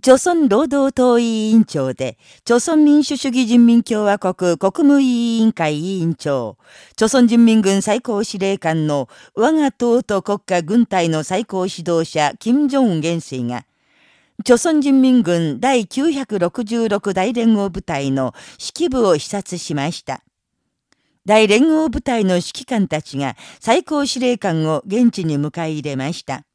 朝鮮労働党委員長で、朝鮮民主主義人民共和国国務委員会委員長、朝鮮人民軍最高司令官の我が党と国家軍隊の最高指導者、金正恩元帥が、朝鮮人民軍第966大連合部隊の指揮部を視察しました。大連合部隊の指揮官たちが最高司令官を現地に迎え入れました。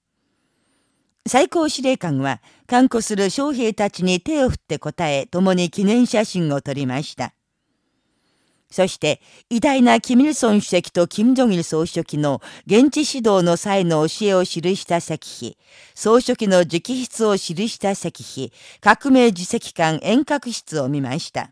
最高司令官は、看護する将兵たちに手を振って答え、共に記念写真を撮りました。そして、偉大なキミルソン主席とキム・ジョギル総書記の現地指導の際の教えを記した石碑、総書記の直筆を記した石碑、革命自責館遠隔室を見ました。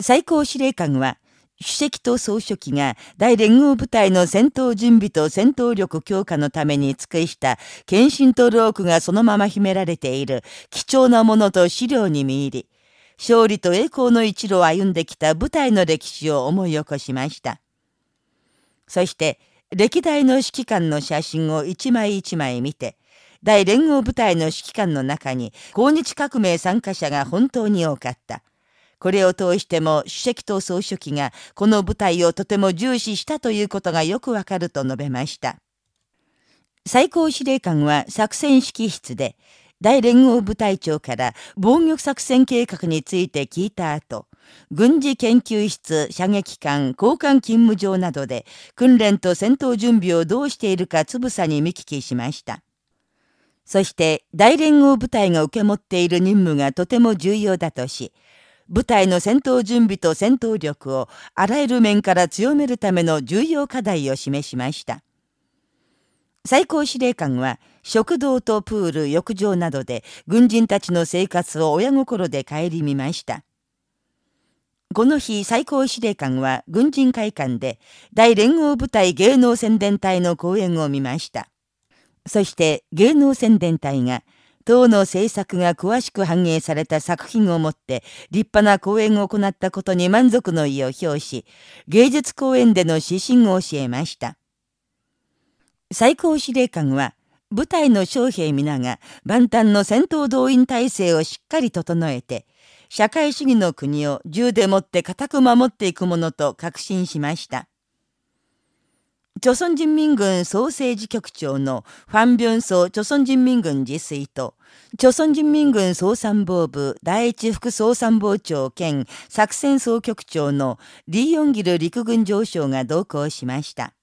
最高司令官は、主席と総書記が大連合部隊の戦闘準備と戦闘力強化のために尽くした献身と労苦がそのまま秘められている貴重なものと資料に見入り、勝利と栄光の一路を歩んできた部隊の歴史を思い起こしました。そして、歴代の指揮官の写真を一枚一枚見て、大連合部隊の指揮官の中に、抗日革命参加者が本当に多かった。これを通しても主席と総書記がこの部隊をとても重視したということがよくわかると述べました。最高司令官は作戦指揮室で大連合部隊長から防御作戦計画について聞いた後、軍事研究室、射撃艦、交換勤務場などで訓練と戦闘準備をどうしているかつぶさに見聞きしました。そして大連合部隊が受け持っている任務がとても重要だとし、部隊の戦闘準備と戦闘力をあらゆる面から強めるための重要課題を示しました。最高司令官は食堂とプール、浴場などで軍人たちの生活を親心で顧みました。この日、最高司令官は軍人会館で大連合部隊芸能宣伝隊の講演を見ました。そして芸能宣伝隊が党の政策が詳しく反映された作品をもって立派な講演を行ったことに満足の意を表し、芸術公演での指針を教えました。最高司令官は、部隊の将兵皆が万端の戦闘動員体制をしっかり整えて、社会主義の国を銃でもって固く守っていくものと確信しました。朝鮮人民軍総政治局長のファン・ビョンソ朝鮮人民軍自炊と、朝鮮人民軍総参謀部第一副総参謀長兼作戦総局長のリーヨンギル陸軍上将が同行しました。